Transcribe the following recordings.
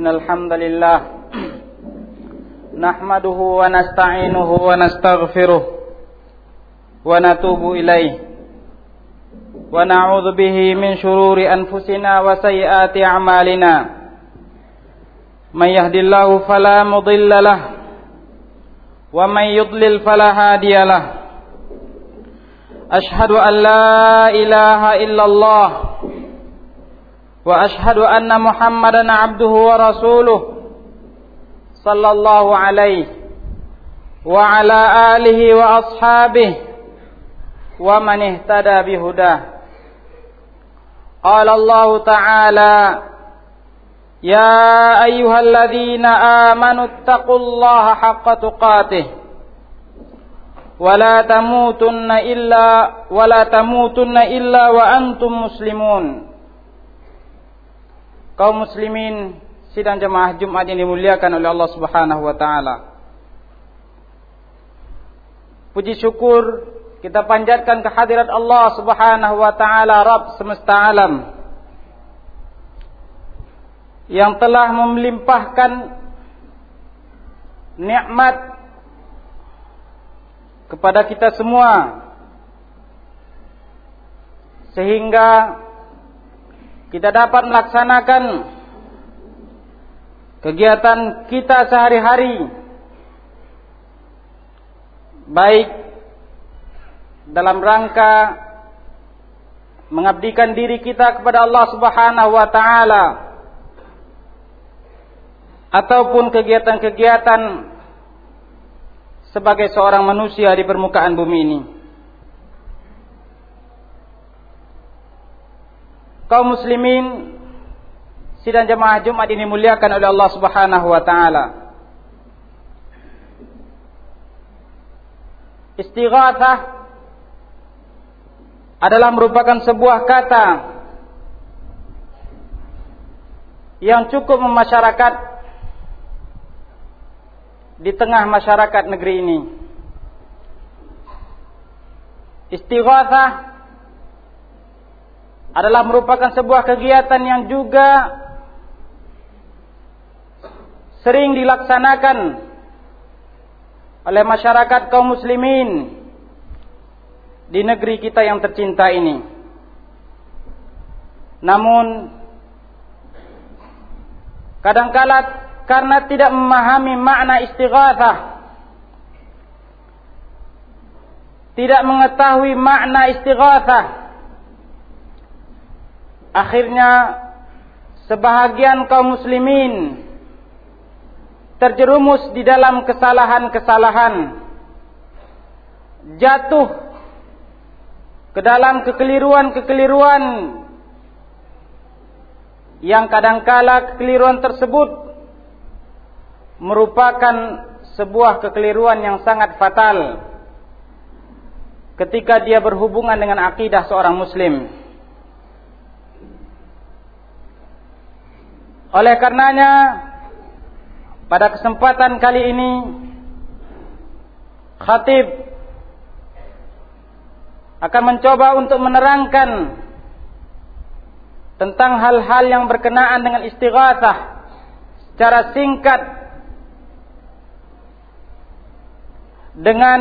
إن الحمد لله نحمده ونستعينه ونستغفره ونتوب إليه ونعوذ به من شرور أنفسنا وسيئات أعمالنا من يهد الله فلا مضل له ومن يضلل فلا هادي له أشهد أن لا إله إلا الله وأشهد أن محمدا عبده ورسوله صلى الله عليه وعلى آله وأصحابه ومن اهتدى بهداه. قال الله تعالى يا أيها الذين آمنوا اتقوا الله حق تقاته ولا تموتن إلا ولا تموتن إلا وأنتم مسلمون. Kaum muslimin sidang jemaah Jumat yang dimuliakan oleh Allah Subhanahu wa taala. Puji syukur kita panjatkan kehadirat Allah Subhanahu wa taala Rabb semesta alam yang telah melimpahkan nikmat kepada kita semua sehingga kita dapat melaksanakan kegiatan kita sehari-hari baik dalam rangka mengabdikan diri kita kepada Allah Subhanahu wa taala ataupun kegiatan-kegiatan sebagai seorang manusia di permukaan bumi ini. Kaum muslimin sidang jemaah Jumat ini muliakan oleh Allah Subhanahu wa taala. Istighatsah adalah merupakan sebuah kata yang cukup memasyarakat di tengah masyarakat negeri ini. Istighatsah adalah merupakan sebuah kegiatan yang juga sering dilaksanakan oleh masyarakat kaum muslimin di negeri kita yang tercinta ini. Namun kadangkala karena tidak memahami makna istighatsah tidak mengetahui makna istighatsah akhirnya sebahagian kaum muslimin terjerumus di dalam kesalahan-kesalahan jatuh ke dalam kekeliruan-kekeliruan yang kadangkala kekeliruan tersebut merupakan sebuah kekeliruan yang sangat fatal ketika dia berhubungan dengan akidah seorang muslim. Oleh karenanya pada kesempatan kali ini khatib akan mencoba untuk menerangkan tentang hal-hal yang berkenaan dengan istighatsah secara singkat dengan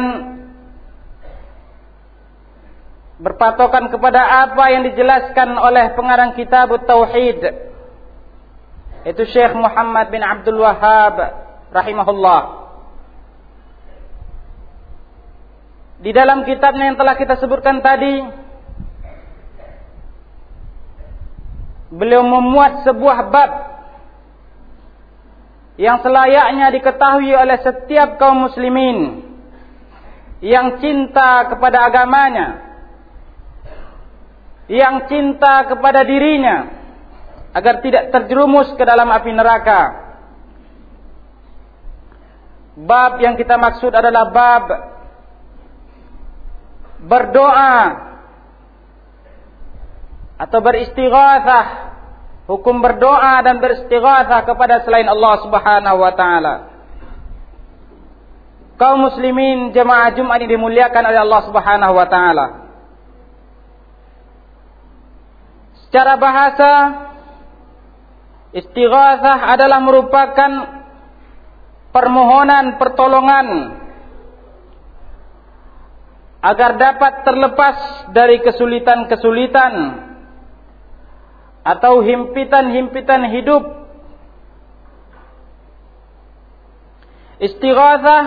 berpatokan kepada apa yang dijelaskan oleh pengarang kitab Tauhid itu Syekh Muhammad bin Abdul Wahhab rahimahullah. Di dalam kitabnya yang telah kita sebutkan tadi beliau memuat sebuah bab yang selayaknya diketahui oleh setiap kaum muslimin yang cinta kepada agamanya yang cinta kepada dirinya agar tidak terjerumus ke dalam api neraka. Bab yang kita maksud adalah bab berdoa atau beristighatsah, hukum berdoa dan beristighatsah kepada selain Allah Subhanahu wa taala. Kaum muslimin jemaah Jumat ini dimuliakan oleh Allah Subhanahu wa taala. Secara bahasa istighatsah adalah merupakan permohonan pertolongan agar dapat terlepas dari kesulitan-kesulitan atau himpitan-himpitan hidup. Istighatsah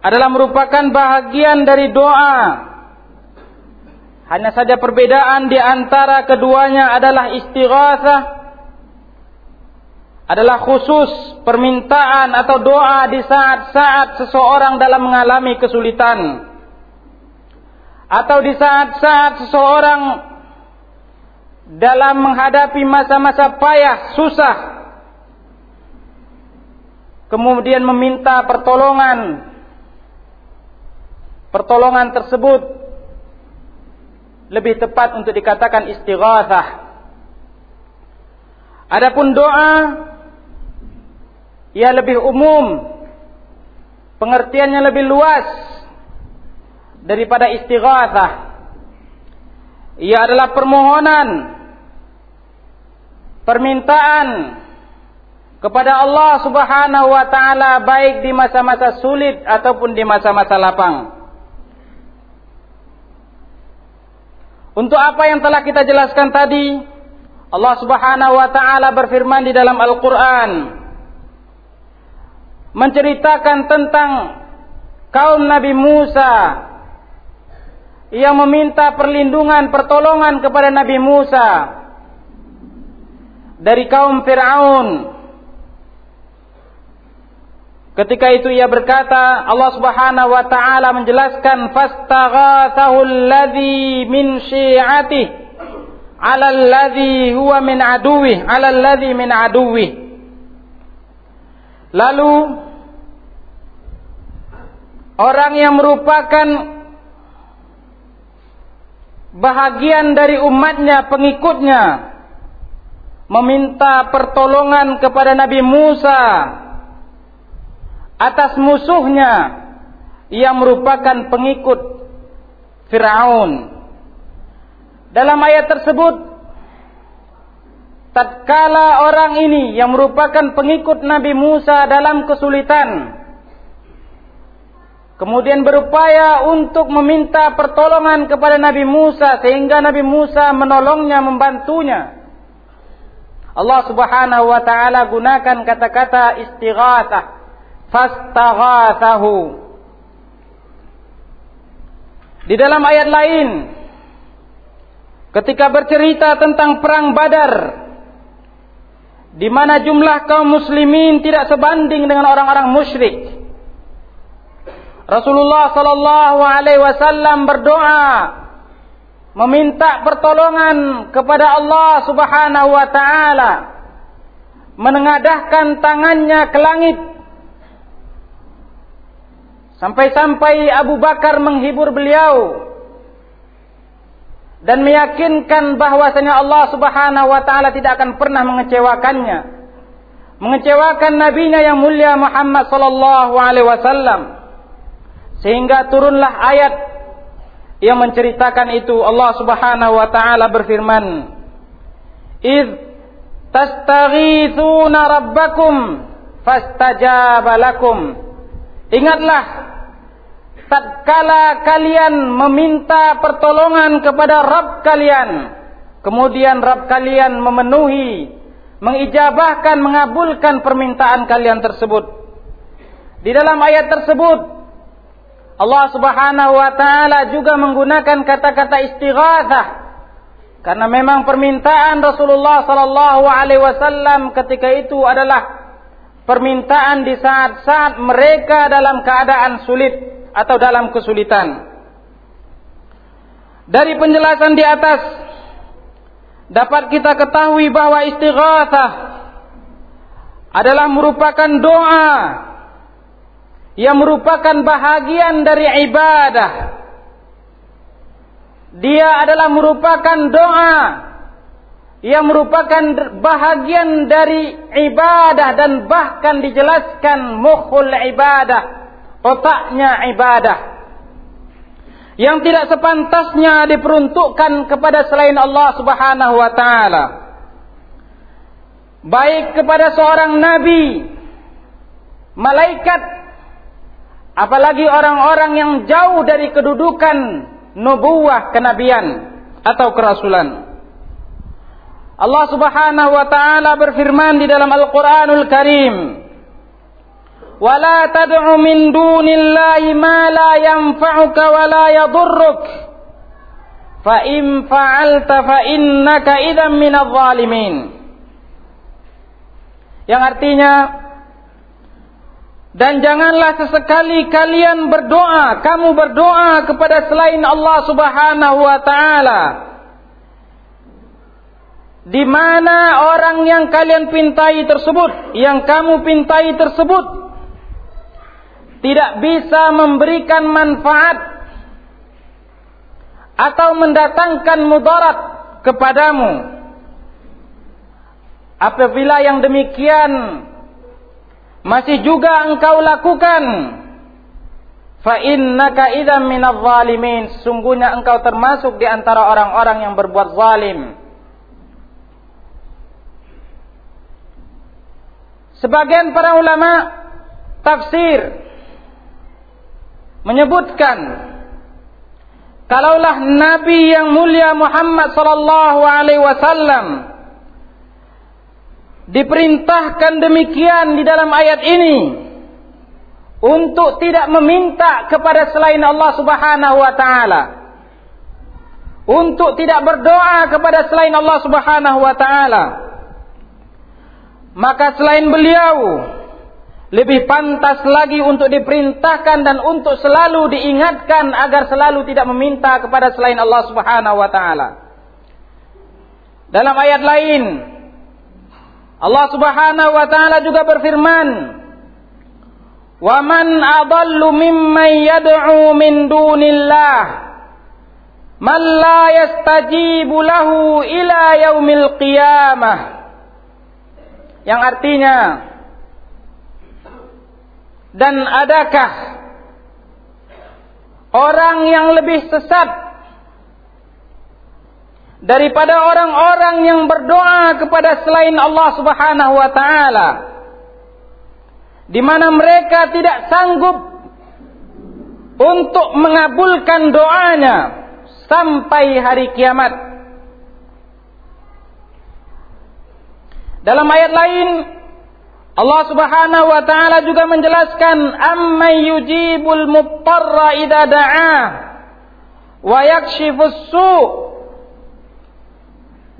adalah merupakan bahagian dari doa hanya saja perbedaan di antara keduanya adalah istighatsah adalah khusus permintaan atau doa di saat-saat seseorang dalam mengalami kesulitan. Atau di saat-saat seseorang dalam menghadapi masa-masa payah, susah. Kemudian meminta pertolongan. Pertolongan tersebut lebih tepat untuk dikatakan istighatsah. Adapun doa ia lebih umum, pengertiannya lebih luas daripada istighatsah. Ia adalah permohonan, permintaan kepada Allah Subhanahu wa taala baik di masa-masa sulit ataupun di masa-masa lapang. Untuk apa yang telah kita jelaskan tadi, Allah Subhanahu wa taala berfirman di dalam Al-Qur'an menceritakan tentang kaum Nabi Musa yang meminta perlindungan, pertolongan kepada Nabi Musa dari kaum Firaun Ketika itu ia berkata, Allah Subhanahu wa taala menjelaskan fastaghathahu alladhi min syi'ati 'ala alladhi huwa min aduwwi 'ala alladhi min aduwwi. Lalu orang yang merupakan bahagian dari umatnya, pengikutnya meminta pertolongan kepada Nabi Musa atas musuhnya yang merupakan pengikut Firaun. Dalam ayat tersebut tatkala orang ini yang merupakan pengikut Nabi Musa dalam kesulitan kemudian berupaya untuk meminta pertolongan kepada Nabi Musa sehingga Nabi Musa menolongnya membantunya Allah Subhanahu wa taala gunakan kata-kata istighatsah fastaghathahu di dalam ayat lain ketika bercerita tentang perang Badar di mana jumlah kaum muslimin tidak sebanding dengan orang-orang musyrik. Rasulullah sallallahu alaihi wasallam berdoa meminta pertolongan kepada Allah Subhanahu wa taala menengadahkan tangannya ke langit. Sampai-sampai Abu Bakar menghibur beliau dan meyakinkan bahwasanya Allah Subhanahu wa taala tidak akan pernah mengecewakannya. Mengecewakan nabinya yang mulia Muhammad sallallahu alaihi wasallam. Sehingga turunlah ayat yang menceritakan itu. Allah Subhanahu wa taala berfirman id tastaghithuna rabbakum fastajaba lakum. Ingatlah tatkala kalian meminta pertolongan kepada Rabb kalian kemudian Rabb kalian memenuhi mengijabahkan mengabulkan permintaan kalian tersebut. Di dalam ayat tersebut Allah Subhanahu wa taala juga menggunakan kata-kata istighatsah. Karena memang permintaan Rasulullah sallallahu alaihi wasallam ketika itu adalah permintaan di saat-saat mereka dalam keadaan sulit atau dalam kesulitan. Dari penjelasan di atas dapat kita ketahui bahwa istighatsah adalah merupakan doa yang merupakan bahagian dari ibadah. Dia adalah merupakan doa yang merupakan bahagian dari ibadah dan bahkan dijelaskan mukhul ibadah, otaknya ibadah. Yang tidak sepantasnya diperuntukkan kepada selain Allah Subhanahu wa taala. Baik kepada seorang nabi, malaikat Apalagi orang-orang yang jauh dari kedudukan nubuah kenabian atau kerasulan. Allah Subhanahu wa taala berfirman di dalam Al-Qur'anul Karim, "Wa la tad'u min dunillahi ma la yanfa'uka wa la yadhurruk." Fa in fa'alta fa innaka idzan minadh dhalimin. Yang artinya dan janganlah sesekali kalian berdoa, kamu berdoa kepada selain Allah Subhanahu wa taala. Di mana orang yang kalian pintai tersebut, yang kamu pintai tersebut tidak bisa memberikan manfaat atau mendatangkan mudarat kepadamu. Apabila yang demikian masih juga engkau lakukan. Fa innaka idzan minadh zalimin. Sungguhnya engkau termasuk di antara orang-orang yang berbuat zalim. Sebagian para ulama tafsir menyebutkan kalaulah nabi yang mulia Muhammad sallallahu alaihi wasallam diperintahkan demikian di dalam ayat ini untuk tidak meminta kepada selain Allah Subhanahu wa taala untuk tidak berdoa kepada selain Allah Subhanahu wa taala maka selain beliau lebih pantas lagi untuk diperintahkan dan untuk selalu diingatkan agar selalu tidak meminta kepada selain Allah Subhanahu wa taala dalam ayat lain Allah Subhanahu wa taala juga berfirman, "Wa man adallu mimman yad'u min dunillah man la yastajibu lahu ila yaumil qiyamah." Yang artinya dan adakah orang yang lebih sesat daripada orang-orang yang berdoa kepada selain Allah Subhanahu wa taala di mana mereka tidak sanggup untuk mengabulkan doanya sampai hari kiamat? Dalam ayat lain Allah Subhanahu wa taala juga menjelaskan amman yujibul muttarra idza da'a wa yakshifus su'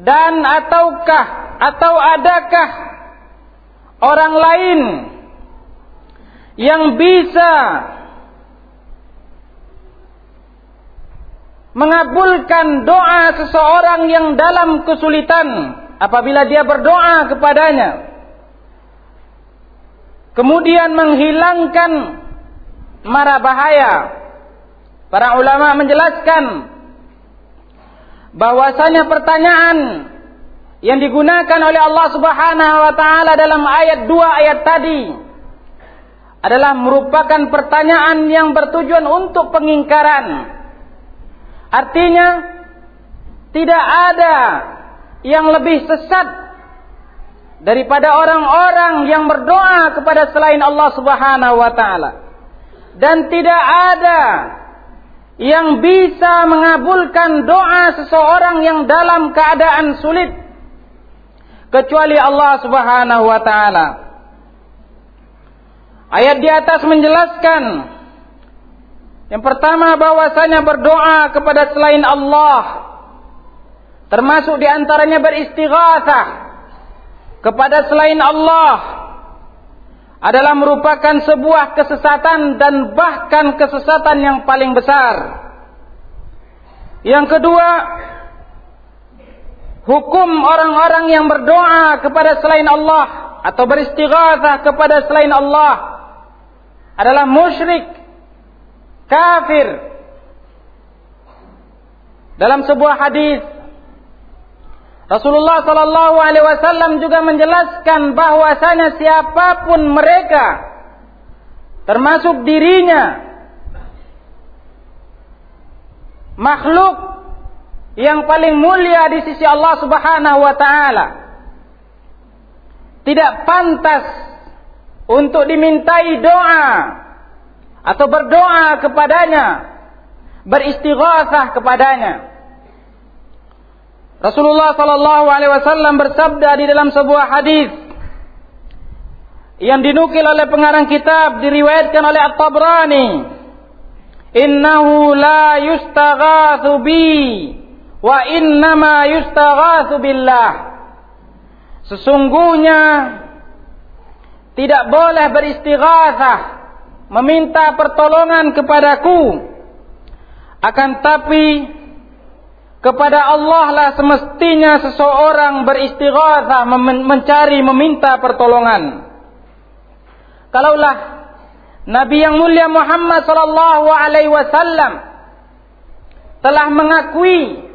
dan ataukah atau adakah orang lain yang bisa mengabulkan doa seseorang yang dalam kesulitan apabila dia berdoa kepadanya kemudian menghilangkan mara bahaya para ulama menjelaskan bahwasanya pertanyaan yang digunakan oleh Allah Subhanahu wa taala dalam ayat dua ayat tadi adalah merupakan pertanyaan yang bertujuan untuk pengingkaran. Artinya tidak ada yang lebih sesat daripada orang-orang yang berdoa kepada selain Allah Subhanahu wa taala. Dan tidak ada yang bisa mengabulkan doa seseorang yang dalam keadaan sulit kecuali Allah Subhanahu wa taala. Ayat di atas menjelaskan yang pertama bahwasanya berdoa kepada selain Allah termasuk di antaranya beristighatsah kepada selain Allah adalah merupakan sebuah kesesatan dan bahkan kesesatan yang paling besar. Yang kedua, hukum orang-orang yang berdoa kepada selain Allah atau beristighatsah kepada selain Allah adalah musyrik, kafir. Dalam sebuah hadis Rasulullah sallallahu alaihi wasallam juga menjelaskan bahwasanya siapa pun mereka termasuk dirinya makhluk yang paling mulia di sisi Allah Subhanahu wa taala. Tidak pantas untuk dimintai doa atau berdoa kepadanya, beristighatsah kepadanya. Rasulullah sallallahu alaihi wasallam bersabda di dalam sebuah hadis yang dinukil oleh pengarang kitab diriwayatkan oleh At-Tabrani innahu la yustaghatsu bi Wa innama yustaghatsu billah. Sesungguhnya tidak boleh beristighatsah meminta pertolongan kepadaku akan tapi kepada Allah lah semestinya seseorang beristighatsah mencari meminta pertolongan kalaulah Nabi yang mulia Muhammad sallallahu alaihi wasallam telah mengakui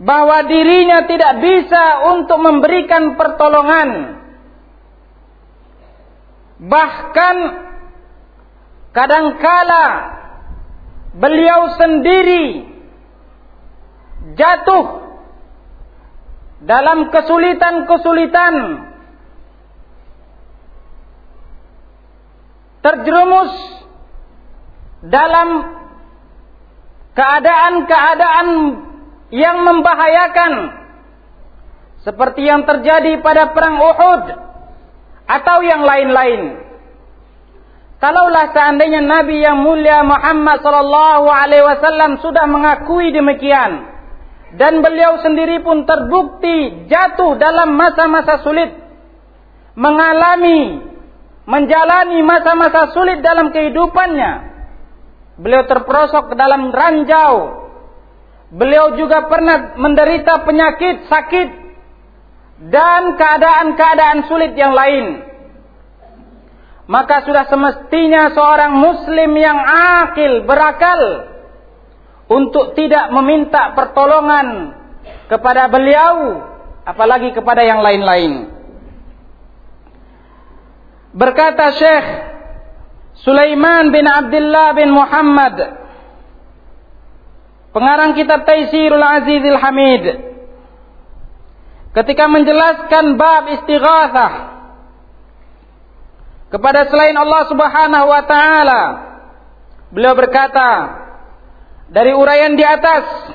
bahwa dirinya tidak bisa untuk memberikan pertolongan. Bahkan kadangkala beliau sendiri jatuh dalam kesulitan-kesulitan terjerumus dalam keadaan-keadaan yang membahayakan seperti yang terjadi pada perang Uhud atau yang lain-lain. Kalaulah seandainya Nabi yang mulia Muhammad sallallahu alaihi wasallam sudah mengakui demikian dan beliau sendiri pun terbukti jatuh dalam masa-masa sulit. Mengalami menjalani masa-masa sulit dalam kehidupannya. Beliau terperosok ke dalam ranjau. Beliau juga pernah menderita penyakit, sakit, dan keadaan-keadaan sulit yang lain. Maka sudah semestinya seorang muslim yang akil, berakal, untuk tidak meminta pertolongan kepada beliau, apalagi kepada yang lain-lain. Berkata Syekh Sulaiman bin Abdullah bin Muhammad Pengarang kitab Taisirul Azizil Hamid ketika menjelaskan bab istighatsah kepada selain Allah Subhanahu wa taala beliau berkata dari uraian di atas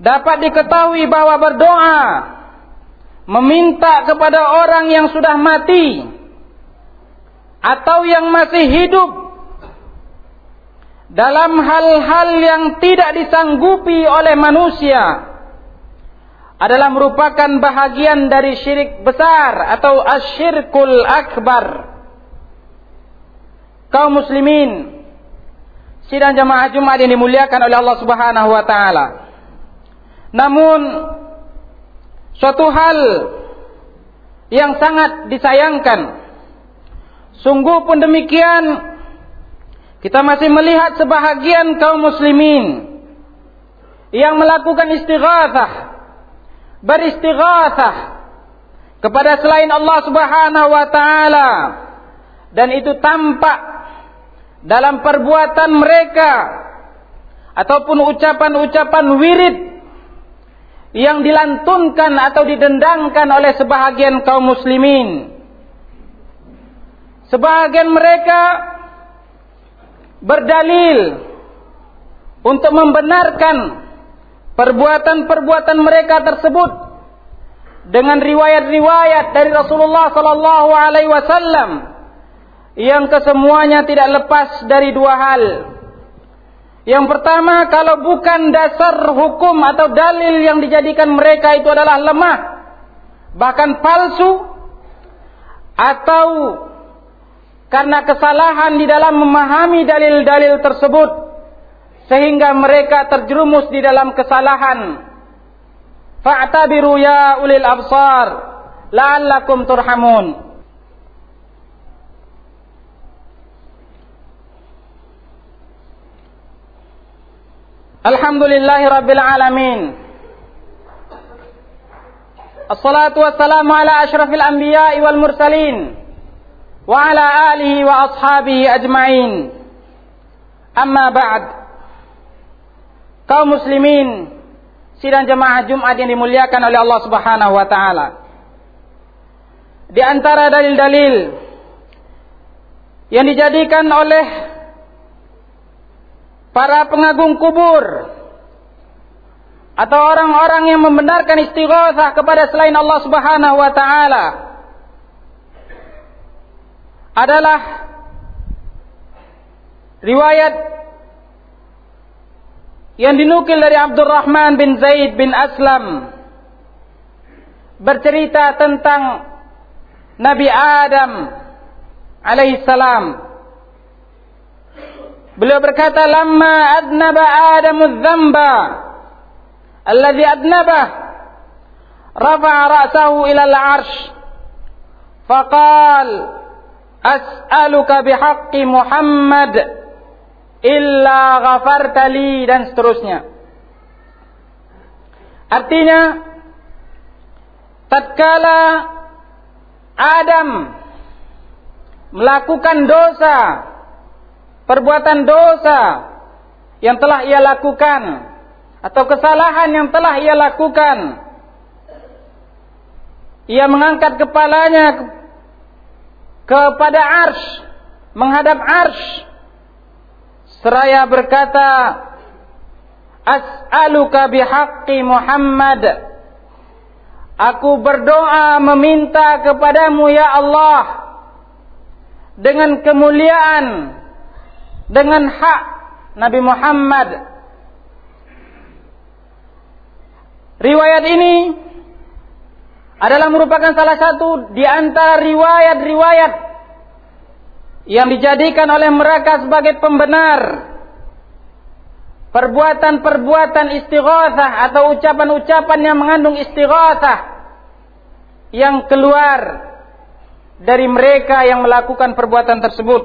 dapat diketahui bahwa berdoa meminta kepada orang yang sudah mati atau yang masih hidup dalam hal-hal yang tidak disanggupi oleh manusia adalah merupakan bahagian dari syirik besar atau asyirkul akbar. Kaum muslimin, sidang jamaah Jumat yang dimuliakan oleh Allah Subhanahu wa taala. Namun suatu hal yang sangat disayangkan Sungguh pun demikian kita masih melihat sebahagian kaum muslimin yang melakukan istighatsah beristighatsah kepada selain Allah Subhanahu wa taala dan itu tampak dalam perbuatan mereka ataupun ucapan-ucapan wirid yang dilantunkan atau didendangkan oleh sebahagian kaum muslimin. Sebagian mereka berdalil untuk membenarkan perbuatan-perbuatan mereka tersebut dengan riwayat-riwayat dari Rasulullah sallallahu alaihi wasallam yang kesemuanya tidak lepas dari dua hal. Yang pertama, kalau bukan dasar hukum atau dalil yang dijadikan mereka itu adalah lemah, bahkan palsu, atau karena kesalahan di dalam memahami dalil-dalil tersebut sehingga mereka terjerumus di dalam kesalahan. Fa'tabiru ya ulil absar la'allakum turhamun. Alhamdulillahi Rabbil Alamin. Assalatu wassalamu ala ashrafil anbiya wal mursalin Wa ala alihi wa ashabihi ajma'in. Amma ba'd. Kaum muslimin Sidang jemaah Jumat yang dimuliakan oleh Allah subhanahu wa ta'ala. Di antara dalil-dalil Yang dijadikan oleh para pengagung kubur. Atau orang-orang yang membenarkan istighosah kepada selain Allah Subhanahu wa taala. Adalah riwayat yang dinukil dari Abdurrahman bin Zaid bin Aslam. Bercerita tentang Nabi Adam alaihi salam. Beliau berkata, "Lamma adnaba Adamu dzamba alladhi adnabah, rafa'a ra'sahu ila al-'arsy, faqala as'aluka bihaqqi Muhammad illa ghafarta dan seterusnya. Artinya tatkala Adam melakukan dosa, perbuatan dosa yang telah ia lakukan atau kesalahan yang telah ia lakukan, ia mengangkat kepalanya kepada arsh menghadap arsh. Seraya berkata as'aluka bihaqqi Muhammad. Aku berdoa meminta kepadamu ya Allah dengan kemuliaan dengan hak Nabi Muhammad riwayat ini adalah merupakan salah satu di antara riwayat-riwayat yang dijadikan oleh mereka sebagai pembenar perbuatan-perbuatan istighatsah atau ucapan-ucapan yang mengandung istighatsah yang keluar dari mereka yang melakukan perbuatan tersebut.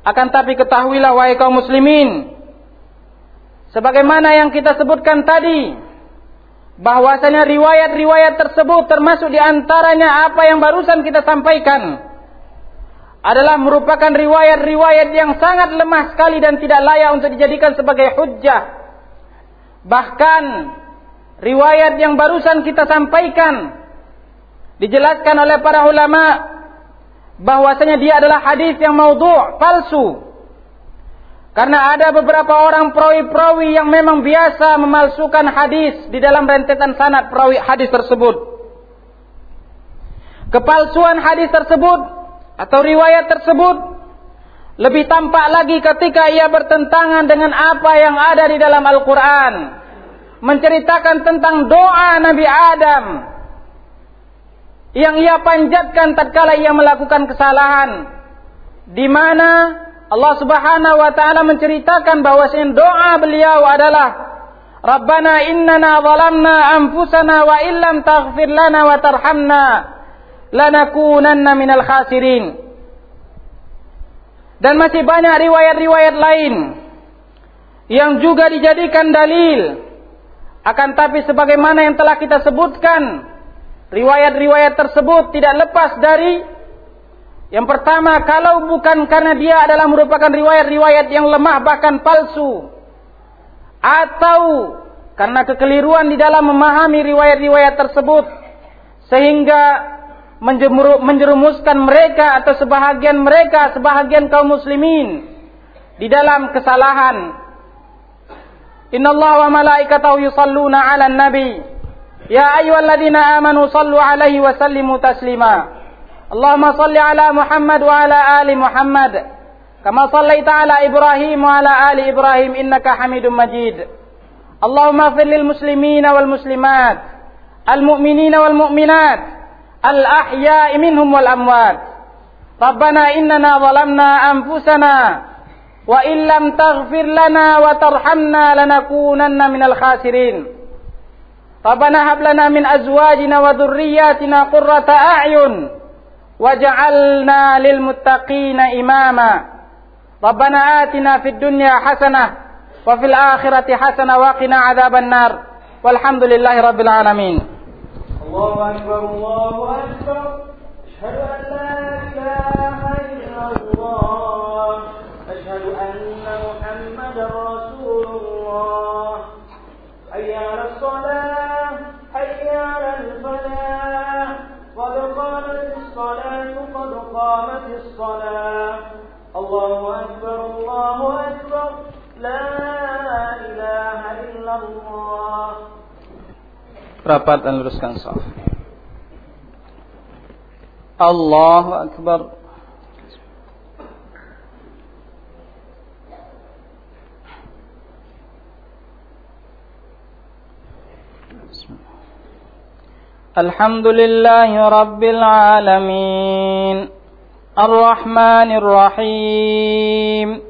Akan tapi ketahuilah wahai kaum muslimin sebagaimana yang kita sebutkan tadi bahwasanya riwayat-riwayat tersebut termasuk di antaranya apa yang barusan kita sampaikan adalah merupakan riwayat-riwayat yang sangat lemah sekali dan tidak layak untuk dijadikan sebagai hujjah. Bahkan riwayat yang barusan kita sampaikan dijelaskan oleh para ulama bahwasanya dia adalah hadis yang maudhu' palsu karena ada beberapa orang perawi-perawi yang memang biasa memalsukan hadis di dalam rentetan sanad perawi hadis tersebut. Kepalsuan hadis tersebut atau riwayat tersebut lebih tampak lagi ketika ia bertentangan dengan apa yang ada di dalam Al-Quran. Menceritakan tentang doa Nabi Adam. Yang ia panjatkan tatkala ia melakukan kesalahan. Di mana Allah subhanahu wa ta'ala menceritakan bahwasanya doa beliau adalah Rabbana innana zalamna anfusana wa illam taghfir lana wa tarhamna lanakunanna minal khasirin. Dan masih banyak riwayat-riwayat lain yang juga dijadikan dalil. Akan tapi sebagaimana yang telah kita sebutkan, riwayat-riwayat tersebut tidak lepas dari yang pertama, kalau bukan karena dia adalah merupakan riwayat-riwayat yang lemah bahkan palsu atau karena kekeliruan di dalam memahami riwayat-riwayat tersebut sehingga menjerumuskan mereka atau sebahagian mereka, sebahagian kaum muslimin di dalam kesalahan. Inna Allah wa malaikatahu yusalluna ala nabi. يا أيها الذين آمنوا صلوا عليه وسلموا تسليما. اللهم صل على محمد وعلى آل محمد كما صليت على إبراهيم وعلى آل إبراهيم إنك حميد مجيد. اللهم اغفر للمسلمين والمسلمات المؤمنين والمؤمنات الأحياء منهم والأموات. ربنا إننا ظلمنا أنفسنا وإن لم تغفر لنا وترحمنا لنكونن من الخاسرين. ربنا هب لنا من أزواجنا وذرياتنا قرة أعين وجعلنا للمتقين إماما. ربنا آتنا في الدنيا حسنة وفي الآخرة حسنة وقنا عذاب النار. والحمد لله رب العالمين. الله أكبر الله أكبر. أشهد أن لا إله إلا الله. أشهد أن محمدا رسول rapat dan luruskan saf. Allahu Akbar. الحمد لله رب العالمين الرحمن الرحيم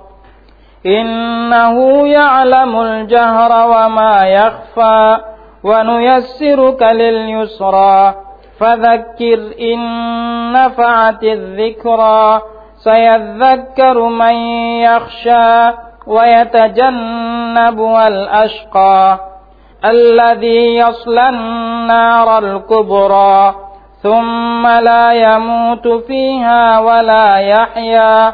إنه يعلم الجهر وما يخفى ونيسرك لليسرى فذكر إن نفعت الذكرى سيذكر من يخشى ويتجنبها الأشقى الذي يصلى النار الكبرى ثم لا يموت فيها ولا يحيا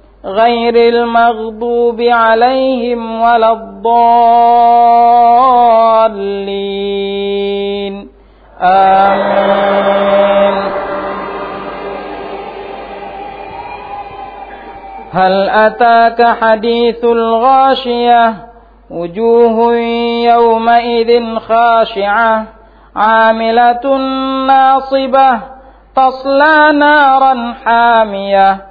غير المغضوب عليهم ولا الضالين. آمين. هل أتاك حديث الغاشية؟ وجوه يومئذ خاشعة. عاملة ناصبة. تصلى نارا حامية.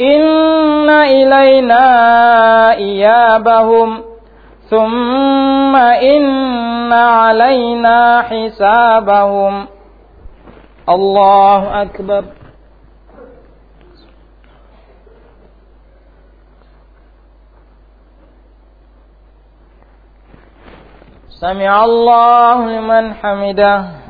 إن إلينا إيابهم ثم إن علينا حسابهم الله أكبر سمع الله لمن حمده